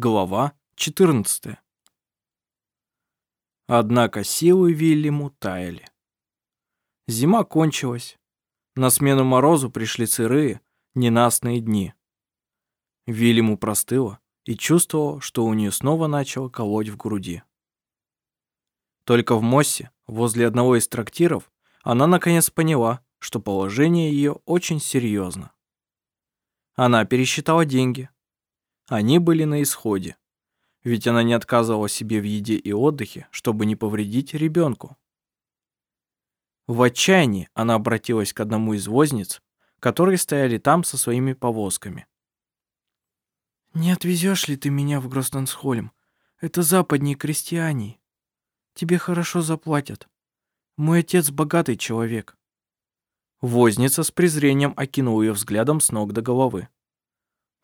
Глава 14. Однако силы Вильяму таяли. Зима кончилась. На смену морозу пришли сырые, ненастные дни. Вильяму простыло и чувствовал, что у нее снова начало колоть в груди. Только в Моссе, возле одного из трактиров, она наконец поняла, что положение ее очень серьезно. Она пересчитала деньги. Они были на исходе. Ведь она не отказывала себе в еде и отдыхе, чтобы не повредить ребенку. В отчаянии она обратилась к одному из возниц, которые стояли там со своими повозками. «Не отвезешь ли ты меня в Гростенсхольм? Это западнее крестьяне. Тебе хорошо заплатят. Мой отец богатый человек. Возница с презрением окинула ее взглядом с ног до головы.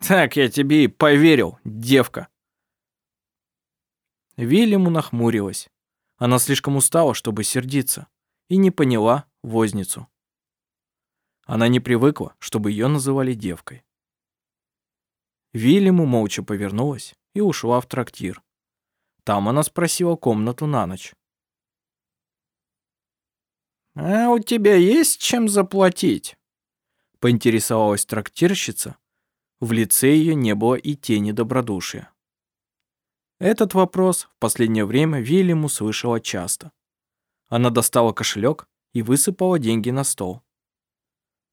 «Так я тебе и поверил, девка!» Вильяму нахмурилась. Она слишком устала, чтобы сердиться, и не поняла возницу. Она не привыкла, чтобы ее называли девкой. Вильяму молча повернулась и ушла в трактир. Там она спросила комнату на ночь. «А у тебя есть чем заплатить?» Поинтересовалась трактирщица. В лице ее не было и тени добродушия. Этот вопрос в последнее время Вильяму слышала часто. Она достала кошелек и высыпала деньги на стол.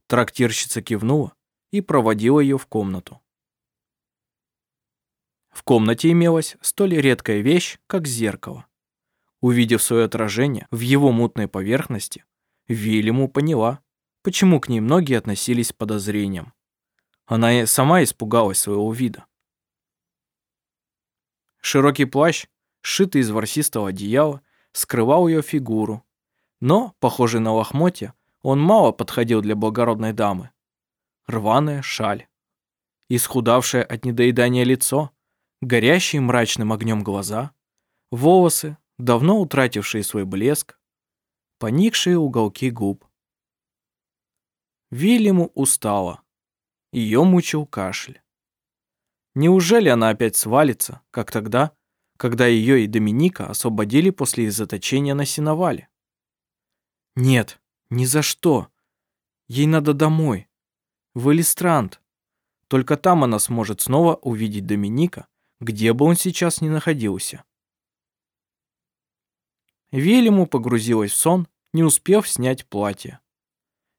Трактирщица кивнула и проводила ее в комнату. В комнате имелась столь редкая вещь, как зеркало. Увидев свое отражение в его мутной поверхности, Вильяму поняла, почему к ней многие относились с подозрением. Она и сама испугалась своего вида. Широкий плащ, сшитый из ворсистого одеяла, скрывал ее фигуру. Но, похожий на лохмотья, он мало подходил для благородной дамы. Рваная шаль, исхудавшее от недоедания лицо, горящие мрачным огнем глаза, волосы, давно утратившие свой блеск, поникшие уголки губ. Вильяму устала. Ее мучил кашель. Неужели она опять свалится, как тогда, когда ее и Доминика освободили после заточения на сеновале? Нет, ни за что. Ей надо домой. В Элистрант. Только там она сможет снова увидеть Доминика, где бы он сейчас ни находился. Вильяму погрузилась в сон, не успев снять платье.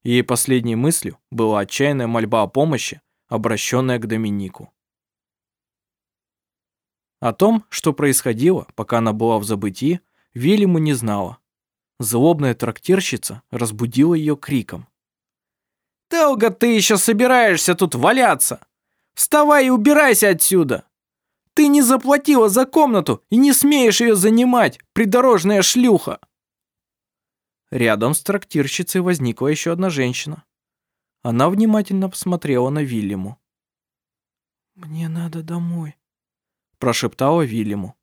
Ей последней мыслью была отчаянная мольба о помощи, обращенная к Доминику. О том, что происходило, пока она была в забытии, Вильяму не знала. Злобная трактирщица разбудила ее криком. «Долго ты еще собираешься тут валяться? Вставай и убирайся отсюда! Ты не заплатила за комнату и не смеешь ее занимать, придорожная шлюха!» Рядом с трактирщицей возникла еще одна женщина. Она внимательно посмотрела на Вильяму. «Мне надо домой», – прошептала Вильяму.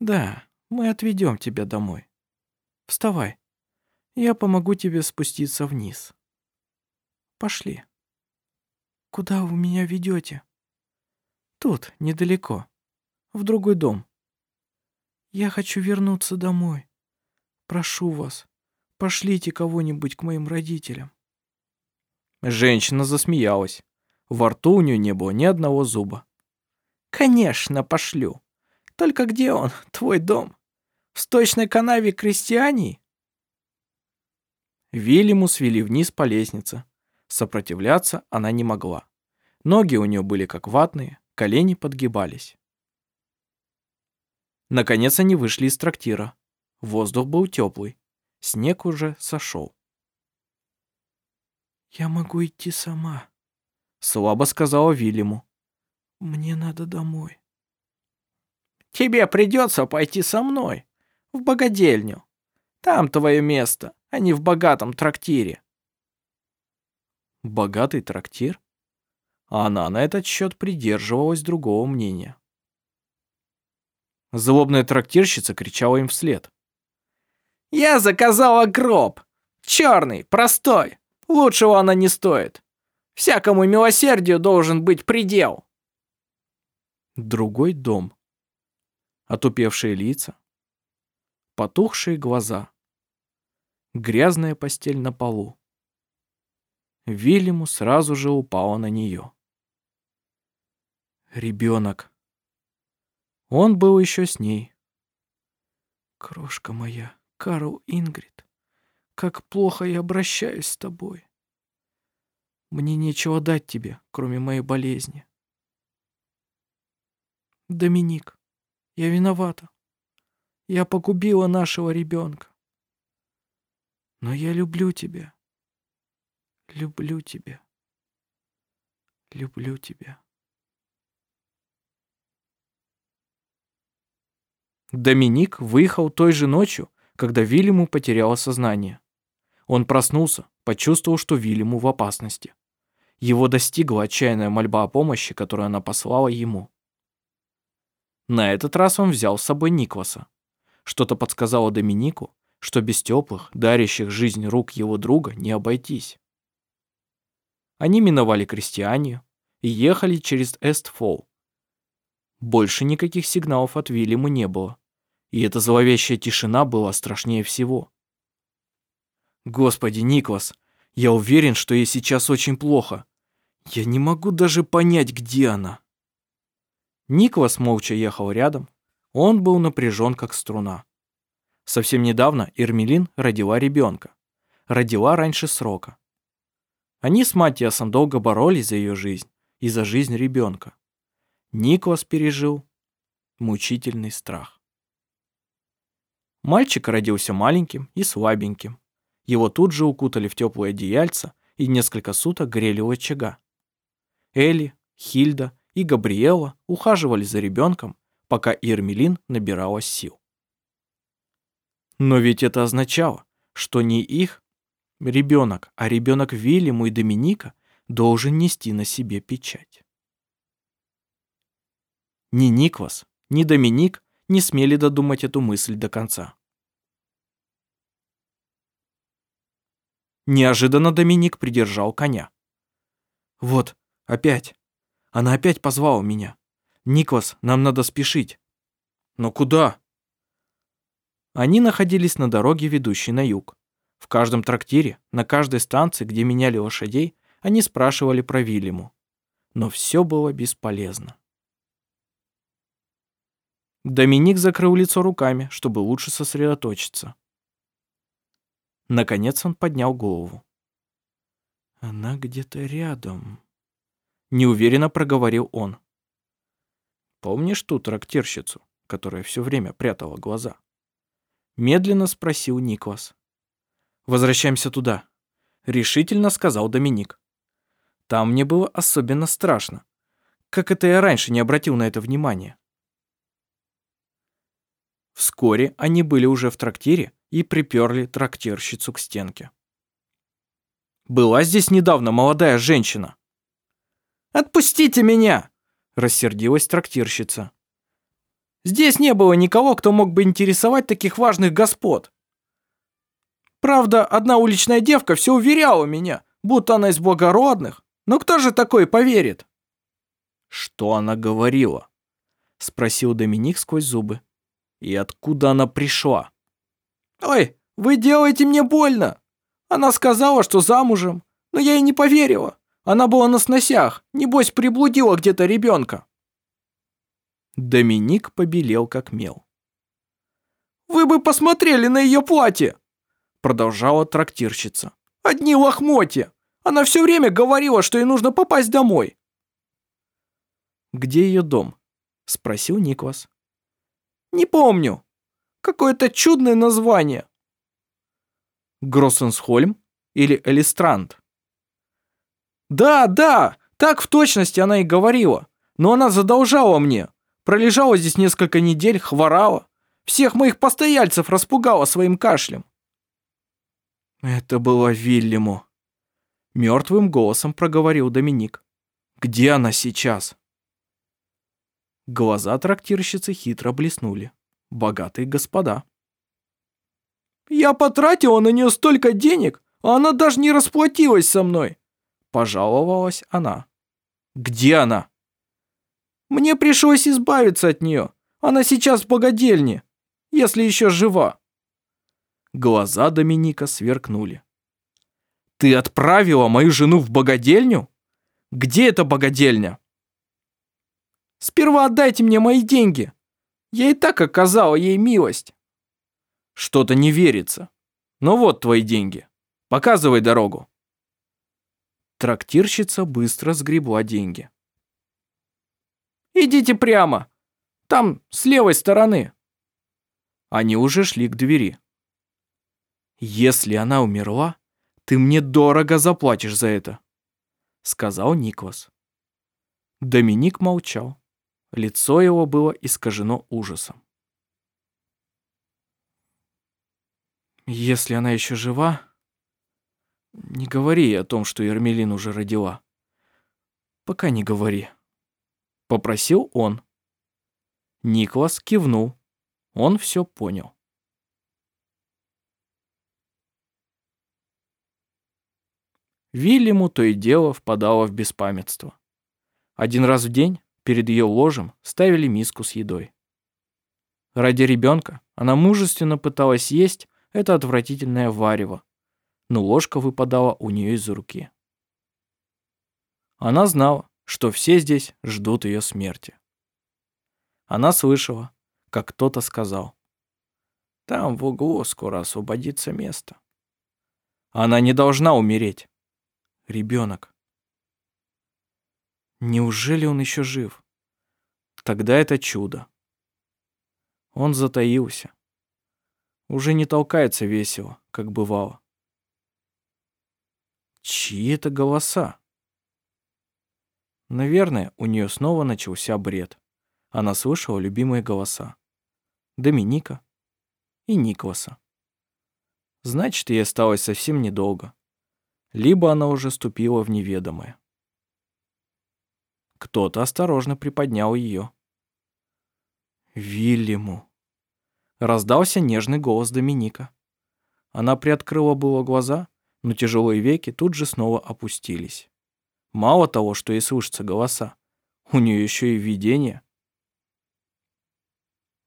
«Да, мы отведем тебя домой. Вставай, я помогу тебе спуститься вниз. Пошли». «Куда вы меня ведете?» «Тут, недалеко, в другой дом. Я хочу вернуться домой. Прошу вас, Пошлите кого-нибудь к моим родителям. Женщина засмеялась. Во рту у нее не было ни одного зуба. Конечно, пошлю. Только где он, твой дом? В сточной канаве крестьяне? Вильяму свели вниз по лестнице. Сопротивляться она не могла. Ноги у нее были как ватные, колени подгибались. Наконец они вышли из трактира. Воздух был теплый. Снег уже сошел. «Я могу идти сама», — слабо сказала Вильяму. «Мне надо домой». «Тебе придется пойти со мной, в богадельню. Там твое место, а не в богатом трактире». Богатый трактир? А она на этот счет придерживалась другого мнения. Злобная трактирщица кричала им вслед. Я заказала гроб. Черный, простой. Лучшего она не стоит. Всякому милосердию должен быть предел. Другой дом. Отупевшие лица. Потухшие глаза. Грязная постель на полу. Вильяму сразу же упала на нее. Ребенок. Он был еще с ней. Крошка моя, Карл Ингрид, как плохо я обращаюсь с тобой. Мне нечего дать тебе, кроме моей болезни. Доминик, я виновата. Я погубила нашего ребенка. Но я люблю тебя. Люблю тебя. Люблю тебя. Доминик выехал той же ночью, когда Вильяму потеряло сознание. Он проснулся, почувствовал, что Вильяму в опасности. Его достигла отчаянная мольба о помощи, которую она послала ему. На этот раз он взял с собой Никваса. Что-то подсказало Доминику, что без теплых, дарящих жизнь рук его друга не обойтись. Они миновали крестьянию и ехали через Эстфол. Больше никаких сигналов от Вильяма не было и эта зловещая тишина была страшнее всего. Господи, Никлас, я уверен, что ей сейчас очень плохо. Я не могу даже понять, где она. Никлас молча ехал рядом. Он был напряжен, как струна. Совсем недавно Эрмелин родила ребенка. Родила раньше срока. Они с Матиасом долго боролись за ее жизнь и за жизнь ребенка. Никлас пережил мучительный страх. Мальчик родился маленьким и слабеньким. Его тут же укутали в теплое одеяльце и несколько суток грели у очага. Элли, Хильда и Габриэла ухаживали за ребенком, пока Ирмелин набиралась сил. Но ведь это означало, что не их ребенок, а ребенок Вильяму и Доминика должен нести на себе печать. Ни Никвас, ни Доминик не смели додумать эту мысль до конца. Неожиданно Доминик придержал коня. «Вот, опять. Она опять позвала меня. Никлас, нам надо спешить». «Но куда?» Они находились на дороге, ведущей на юг. В каждом трактире, на каждой станции, где меняли лошадей, они спрашивали про Вильяму. Но все было бесполезно. Доминик закрыл лицо руками, чтобы лучше сосредоточиться. Наконец он поднял голову. «Она где-то рядом», — неуверенно проговорил он. «Помнишь ту трактирщицу, которая все время прятала глаза?» Медленно спросил Никлас. «Возвращаемся туда», — решительно сказал Доминик. «Там мне было особенно страшно. Как это я раньше не обратил на это внимания?» Вскоре они были уже в трактире и приперли трактирщицу к стенке. «Была здесь недавно молодая женщина». «Отпустите меня!» – рассердилась трактирщица. «Здесь не было никого, кто мог бы интересовать таких важных господ. Правда, одна уличная девка все уверяла меня, будто она из благородных. Но кто же такой поверит?» «Что она говорила?» – спросил Доминик сквозь зубы. И откуда она пришла? «Ой, вы делаете мне больно!» Она сказала, что замужем, но я ей не поверила. Она была на сносях, небось приблудила где-то ребенка. Доминик побелел как мел. «Вы бы посмотрели на ее платье!» Продолжала трактирщица. «Одни лохмотья! Она все время говорила, что ей нужно попасть домой!» «Где ее дом?» Спросил Никвас. Не помню. Какое-то чудное название. Гроссенсхольм или Элистранд? Да, да, так в точности она и говорила. Но она задолжала мне. Пролежала здесь несколько недель, хворала. Всех моих постояльцев распугала своим кашлем. Это было Вильяму. Мертвым голосом проговорил Доминик. Где она сейчас? Глаза трактирщицы хитро блеснули. Богатые господа. «Я потратила на нее столько денег, а она даже не расплатилась со мной!» Пожаловалась она. «Где она?» Мне пришлось избавиться от нее. Она сейчас в богадельне, если еще жива». Глаза Доминика сверкнули. «Ты отправила мою жену в богадельню? Где эта богадельня?» «Сперва отдайте мне мои деньги. Я и так оказала ей милость». «Что-то не верится. Ну вот твои деньги. Показывай дорогу». Трактирщица быстро сгребла деньги. «Идите прямо. Там, с левой стороны». Они уже шли к двери. «Если она умерла, ты мне дорого заплатишь за это», — сказал Никлас. Доминик молчал. Лицо его было искажено ужасом. «Если она еще жива, не говори о том, что Ермелин уже родила. Пока не говори», — попросил он. Никлас кивнул. Он все понял. Вильяму то и дело впадало в беспамятство. Один раз в день перед ее ложем ставили миску с едой. Ради ребенка она мужественно пыталась есть это отвратительное варево, но ложка выпадала у нее из руки. Она знала, что все здесь ждут ее смерти. Она слышала, как кто-то сказал, «Там в углу скоро освободится место». Она не должна умереть ребенок. Неужели он еще жив? Тогда это чудо. Он затаился. Уже не толкается весело, как бывало. Чьи это голоса? Наверное, у нее снова начался бред. Она слышала любимые голоса. Доминика и Никласа. Значит, ей осталось совсем недолго либо она уже ступила в неведомое. Кто-то осторожно приподнял ее. «Вильяму!» Раздался нежный голос Доминика. Она приоткрыла было глаза, но тяжелые веки тут же снова опустились. Мало того, что ей слышатся голоса, у нее еще и видение.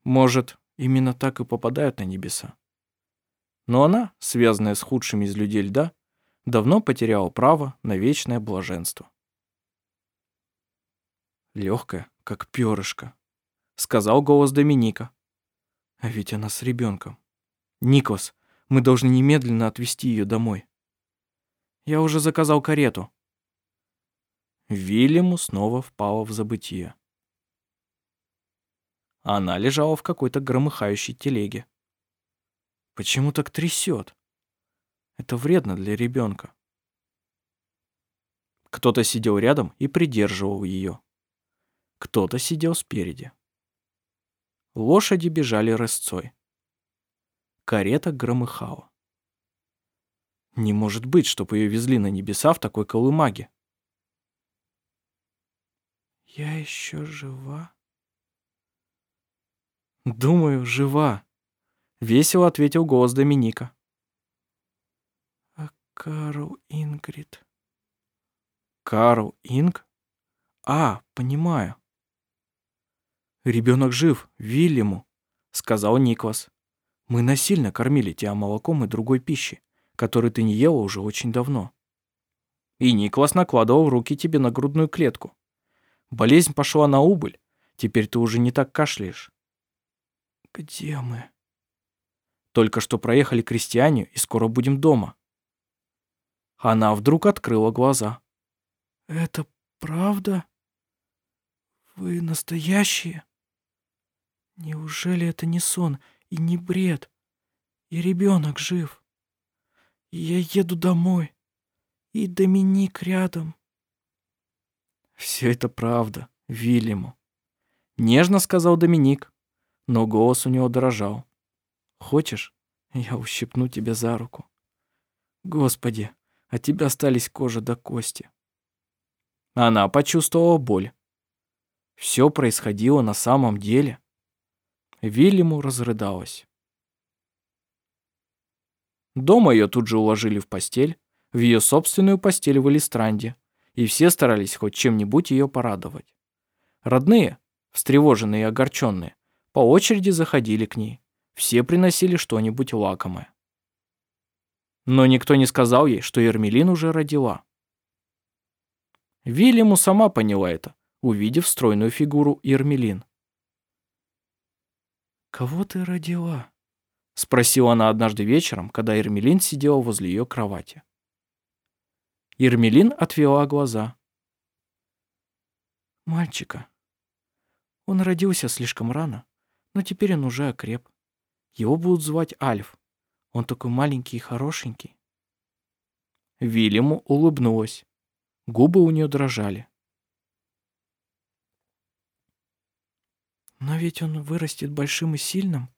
Может, именно так и попадают на небеса. Но она, связанная с худшими из людей льда, давно потерял право на вечное блаженство. Легкая, как перышко, сказал голос Доминика. А ведь она с ребенком. Никос, мы должны немедленно отвезти ее домой. Я уже заказал карету. Вильяму снова впала в забытие. Она лежала в какой-то громыхающей телеге. Почему так трясет? Это вредно для ребенка. Кто-то сидел рядом и придерживал ее. Кто-то сидел спереди. Лошади бежали рысцой. Карета громыхала. Не может быть, чтоб ее везли на небеса в такой колымаге. «Я еще жива?» «Думаю, жива», — весело ответил голос Доминика. Карл Ингрид. Карл Инг? А, понимаю. Ребенок жив, Вильяму, сказал Никлас. Мы насильно кормили тебя молоком и другой пищей, которую ты не ела уже очень давно. И Никлас накладывал руки тебе на грудную клетку. Болезнь пошла на убыль, теперь ты уже не так кашляешь. Где мы? Только что проехали крестьяне и скоро будем дома. Она вдруг открыла глаза. «Это правда? Вы настоящие? Неужели это не сон и не бред? И ребенок жив? И я еду домой, и Доминик рядом». «Все это правда, Вильяму», — нежно сказал Доминик, но голос у него дрожал. «Хочешь, я ущипну тебя за руку?» «Господи, от тебя остались кожа до кости. Она почувствовала боль. Все происходило на самом деле. Вильяму разрыдалась. Дома ее тут же уложили в постель, в ее собственную постель в Элистранде, и все старались хоть чем-нибудь ее порадовать. Родные, встревоженные и огорченные, по очереди заходили к ней. Все приносили что-нибудь лакомое. Но никто не сказал ей, что Ермелин уже родила. Вильяму сама поняла это, увидев стройную фигуру Ермелин. «Кого ты родила?» — спросила она однажды вечером, когда Ермелин сидела возле ее кровати. Ермелин отвела глаза. «Мальчика. Он родился слишком рано, но теперь он уже окреп. Его будут звать Альф. Он такой маленький и хорошенький». Вильяму улыбнулась. Губы у нее дрожали. Но ведь он вырастет большим и сильным,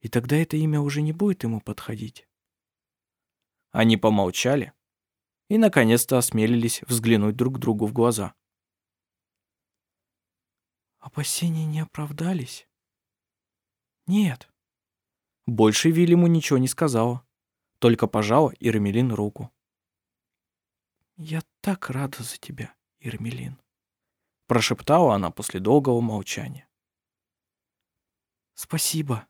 и тогда это имя уже не будет ему подходить. Они помолчали и, наконец-то, осмелились взглянуть друг другу в глаза. Опасения не оправдались? Нет. Больше Вильяму ничего не сказала, только пожала Ирмелин руку. «Я так рада за тебя, Ирмелин», прошептала она после долгого молчания. «Спасибо».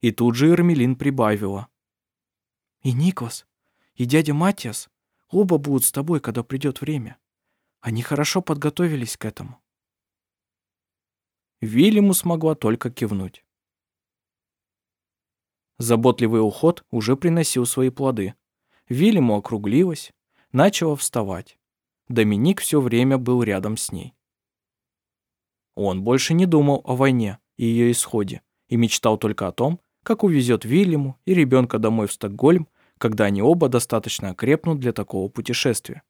И тут же Ирмелин прибавила. «И Никос, и дядя Матиас оба будут с тобой, когда придет время. Они хорошо подготовились к этому». Вильяму смогла только кивнуть. Заботливый уход уже приносил свои плоды. Вильяму округлилась, начала вставать. Доминик все время был рядом с ней. Он больше не думал о войне, и ее исходе, и мечтал только о том, как увезет Вильяму и ребенка домой в Стокгольм, когда они оба достаточно окрепнут для такого путешествия.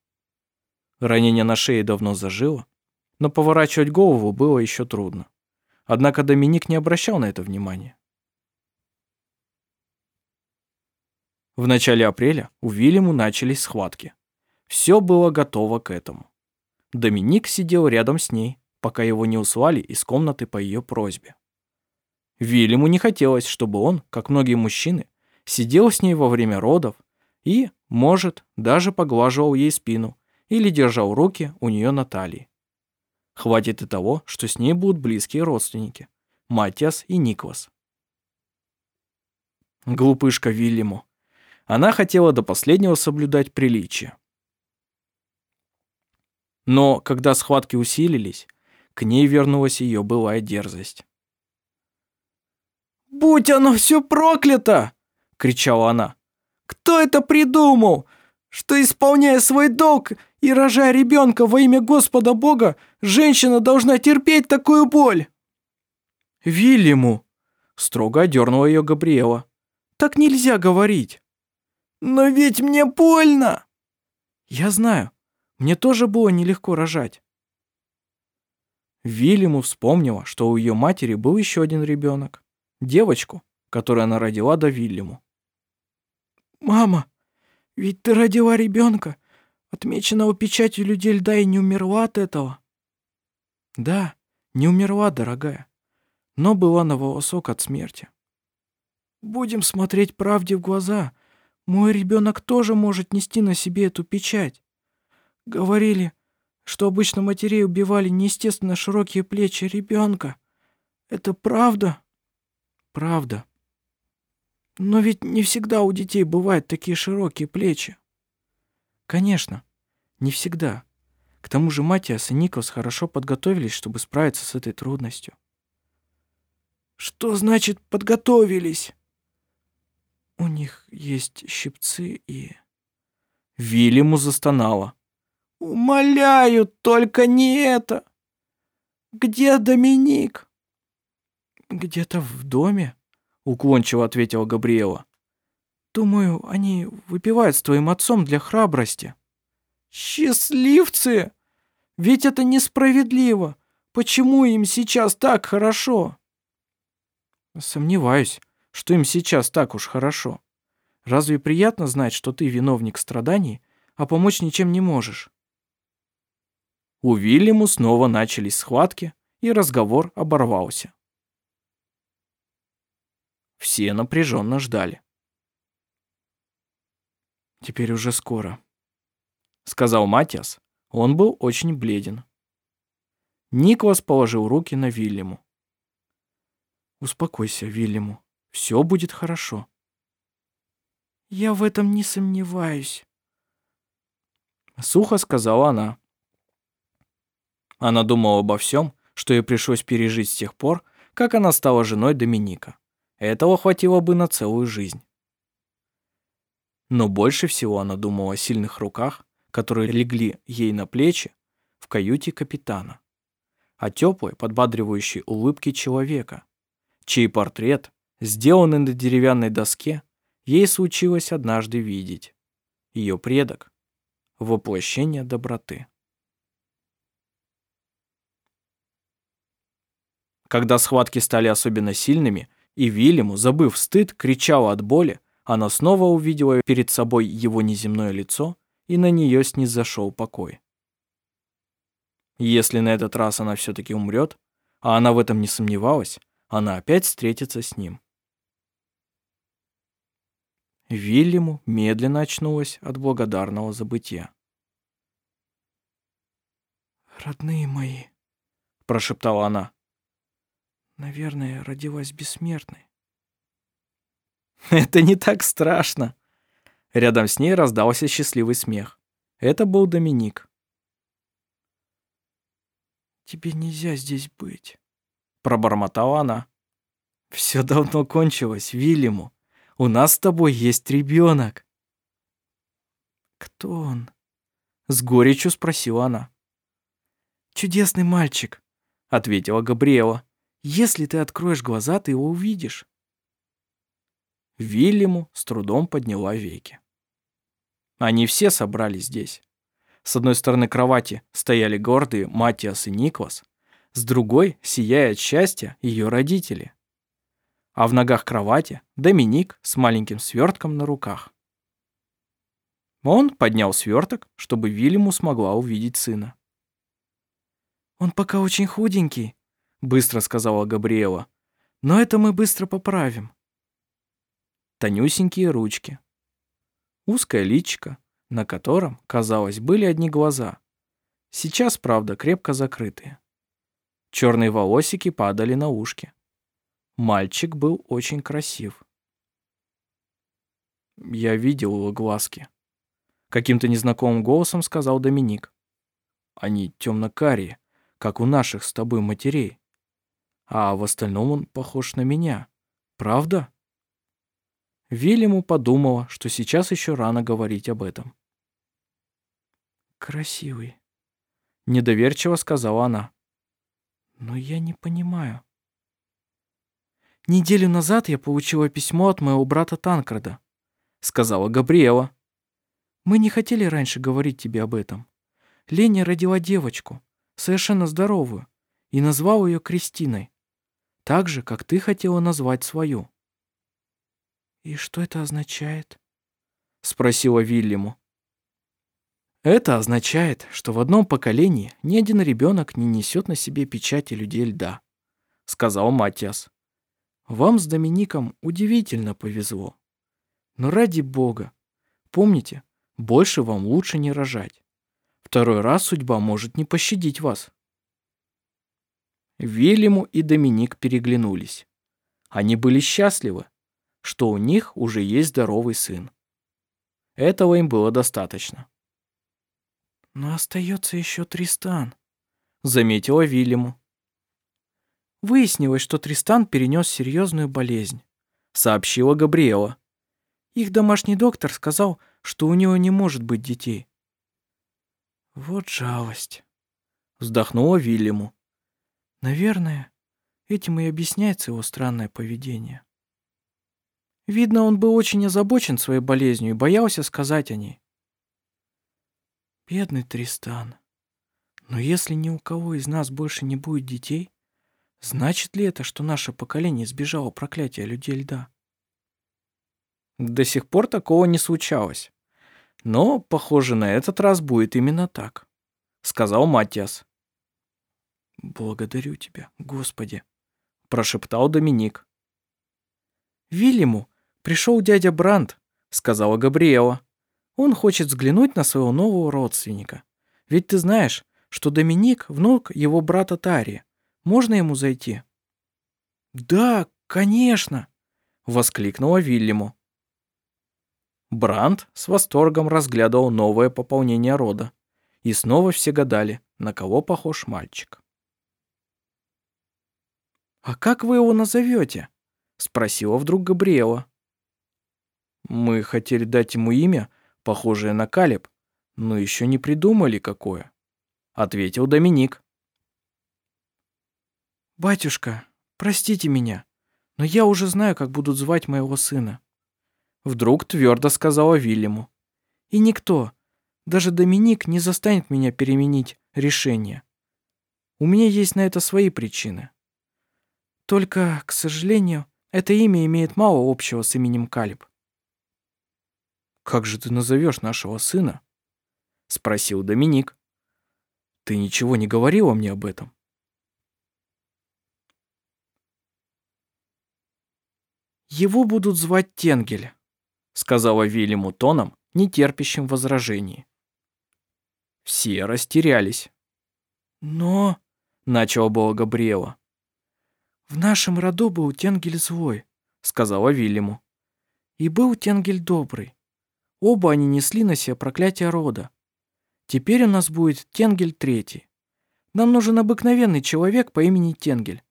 Ранение на шее давно зажило, но поворачивать голову было еще трудно. Однако Доминик не обращал на это внимания. В начале апреля у Вильяму начались схватки. Все было готово к этому. Доминик сидел рядом с ней, пока его не услали из комнаты по ее просьбе. Вильяму не хотелось, чтобы он, как многие мужчины, сидел с ней во время родов и, может, даже поглаживал ей спину или держал руки у нее на талии. Хватит и того, что с ней будут близкие родственники – Матиас и Никвас. Глупышка Вильяму. Она хотела до последнего соблюдать приличие. Но когда схватки усилились, к ней вернулась ее былая дерзость. «Будь оно все проклято!» — кричала она. «Кто это придумал? Что, исполняя свой долг и рожая ребенка во имя Господа Бога, женщина должна терпеть такую боль?» «Вильяму!» — строго одернула ее Габриэла. «Так нельзя говорить!» «Но ведь мне больно!» «Я знаю. Мне тоже было нелегко рожать. Вильяму вспомнила, что у ее матери был еще один ребенок. Девочку, которую она родила до Вильяму. «Мама, ведь ты родила ребенка, отмеченного печатью людей льда и не умерла от этого?» «Да, не умерла, дорогая, но была на волосок от смерти». «Будем смотреть правде в глаза. Мой ребенок тоже может нести на себе эту печать. Говорили, что обычно матерей убивали неестественно широкие плечи ребенка. Это правда? Правда. Но ведь не всегда у детей бывают такие широкие плечи. Конечно, не всегда. К тому же Матиас и Никос хорошо подготовились, чтобы справиться с этой трудностью. Что значит подготовились? У них есть щипцы и... Вильяму застонала. Умоляю, только не это. Где Доминик? Где-то в доме, уклончиво ответила Габриэла. Думаю, они выпивают с твоим отцом для храбрости. Счастливцы! Ведь это несправедливо. Почему им сейчас так хорошо? Сомневаюсь, что им сейчас так уж хорошо. Разве приятно знать, что ты виновник страданий, а помочь ничем не можешь? У Вильяму снова начались схватки, и разговор оборвался. Все напряженно ждали. «Теперь уже скоро», — сказал Матиас. Он был очень бледен. Николас положил руки на Вильяму. «Успокойся, Вильяму. Все будет хорошо». «Я в этом не сомневаюсь», — сухо сказала она. Она думала обо всем, что ей пришлось пережить с тех пор, как она стала женой Доминика. Этого хватило бы на целую жизнь. Но больше всего она думала о сильных руках, которые легли ей на плечи в каюте капитана, о теплой, подбадривающей улыбке человека, чей портрет, сделанный на деревянной доске, ей случилось однажды видеть. Ее предок — воплощение доброты. Когда схватки стали особенно сильными, и Вильяму, забыв стыд, кричала от боли, она снова увидела перед собой его неземное лицо, и на нее снизошел покой. Если на этот раз она все-таки умрет, а она в этом не сомневалась, она опять встретится с ним. Вильяму медленно очнулась от благодарного забытия. «Родные мои», — прошептала она, — «наверное, родилась бессмертной». «Это не так страшно», Рядом с ней раздался счастливый смех. Это был Доминик. «Тебе нельзя здесь быть», — пробормотала она. «Все давно кончилось, Вильяму. У нас с тобой есть ребенок». «Кто он?» — с горечью спросила она. «Чудесный мальчик», — ответила Габриэла. «Если ты откроешь глаза, ты его увидишь». Вильяму с трудом подняла веки. Они все собрались здесь. С одной стороны кровати стояли гордые Матиас и Никлас, с другой, сияя от счастья, ее родители. А в ногах кровати Доминик с маленьким свертком на руках. Он поднял сверток, чтобы Вильяму смогла увидеть сына. «Он пока очень худенький», — быстро сказала Габриэла. «Но это мы быстро поправим». Тонюсенькие ручки, узкое личико, на котором, казалось, были одни глаза. Сейчас, правда, крепко закрытые. Черные волосики падали на ушки. Мальчик был очень красив. Я видел его глазки. Каким-то незнакомым голосом сказал Доминик. Они темно-карие, как у наших с тобой матерей. А в остальном он похож на меня. Правда? Вильяму подумала, что сейчас еще рано говорить об этом. «Красивый», — недоверчиво сказала она. «Но я не понимаю». «Неделю назад я получила письмо от моего брата Танкрада», — сказала Габриэла. «Мы не хотели раньше говорить тебе об этом. Леня родила девочку, совершенно здоровую, и назвал ее Кристиной, так же, как ты хотела назвать свою». «И что это означает?» — спросила Вильяму. «Это означает, что в одном поколении ни один ребенок не несет на себе печати людей льда», — сказал Матиас. «Вам с Домиником удивительно повезло. Но ради бога, помните, больше вам лучше не рожать. Второй раз судьба может не пощадить вас». Вильяму и Доминик переглянулись. Они были счастливы, что у них уже есть здоровый сын. Этого им было достаточно. «Но остается еще Тристан», — заметила Вильяму. «Выяснилось, что Тристан перенес серьезную болезнь», — сообщила Габриэла. «Их домашний доктор сказал, что у него не может быть детей». «Вот жалость», — вздохнула Вильяму. «Наверное, этим и объясняется его странное поведение». Видно, он был очень озабочен своей болезнью и боялся сказать о ней. Бедный Тристан. Но если ни у кого из нас больше не будет детей, значит ли это, что наше поколение избежало проклятия людей льда? До сих пор такого не случалось. Но, похоже, на этот раз будет именно так, сказал Матиас. Благодарю тебя, Господи, прошептал Доминик. Вильяму «Пришел дядя Бранд», — сказала Габриэла. «Он хочет взглянуть на своего нового родственника. Ведь ты знаешь, что Доминик – внук его брата Тари. Можно ему зайти?» «Да, конечно!» – воскликнула Вильяму. Бранд с восторгом разглядывал новое пополнение рода. И снова все гадали, на кого похож мальчик. «А как вы его назовете?» — спросила вдруг Габриэла. «Мы хотели дать ему имя, похожее на Калеб, но еще не придумали, какое», — ответил Доминик. «Батюшка, простите меня, но я уже знаю, как будут звать моего сына», — вдруг твердо сказала Вильяму. «И никто, даже Доминик не застанет меня переменить решение. У меня есть на это свои причины. Только, к сожалению, это имя имеет мало общего с именем Калиб. «Как же ты назовешь нашего сына?» — спросил Доминик. «Ты ничего не говорила мне об этом?» «Его будут звать Тенгель», — сказала Вильяму тоном, нетерпящим возражений. Все растерялись. «Но...» — начала было Габриэла. «В нашем роду был Тенгель злой», — сказала Вильяму. «И был Тенгель добрый. Оба они несли на себе проклятие рода. Теперь у нас будет Тенгель третий. Нам нужен обыкновенный человек по имени Тенгель.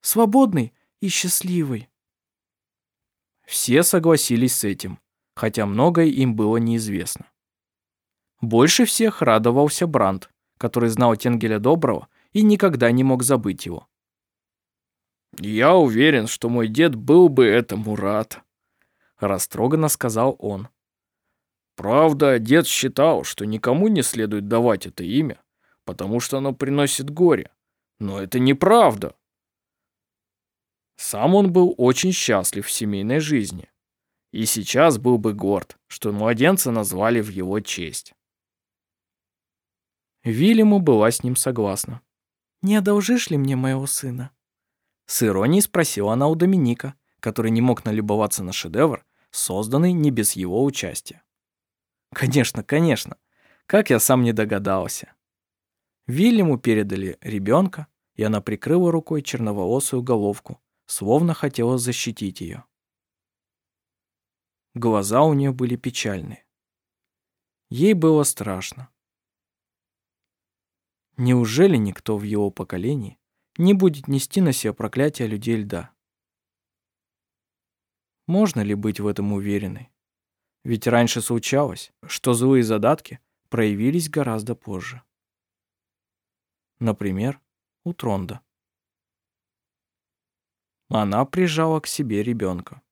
Свободный и счастливый». Все согласились с этим, хотя многое им было неизвестно. Больше всех радовался Бранд, который знал Тенгеля Доброго и никогда не мог забыть его. «Я уверен, что мой дед был бы этому рад», — растроганно сказал он. «Правда, дед считал, что никому не следует давать это имя, потому что оно приносит горе. Но это неправда. Сам он был очень счастлив в семейной жизни. И сейчас был бы горд, что младенца назвали в его честь. Вильяму была с ним согласна. «Не одолжишь ли мне моего сына?» С иронией спросила она у Доминика, который не мог налюбоваться на шедевр, созданный не без его участия. «Конечно, конечно. Как я сам не догадался». Вильяму передали ребенка, и она прикрыла рукой черноволосую головку, словно хотела защитить ее. Глаза у нее были печальные. Ей было страшно. Неужели никто в его поколении не будет нести на себе проклятие людей льда? Можно ли быть в этом уверенной? Ведь раньше случалось, что злые задатки проявились гораздо позже. Например, у Тронда. Она прижала к себе ребенка.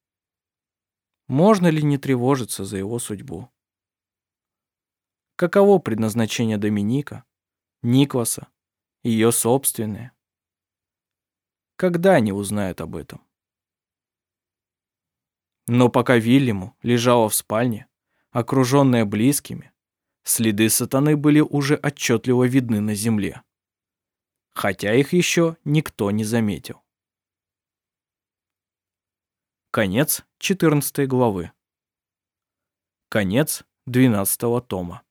Можно ли не тревожиться за его судьбу? Каково предназначение Доминика, Никваса, ее собственные. Когда они узнают об этом? Но пока Вильяму лежала в спальне, окруженная близкими, следы сатаны были уже отчетливо видны на земле, хотя их еще никто не заметил. Конец 14 главы. Конец 12 тома.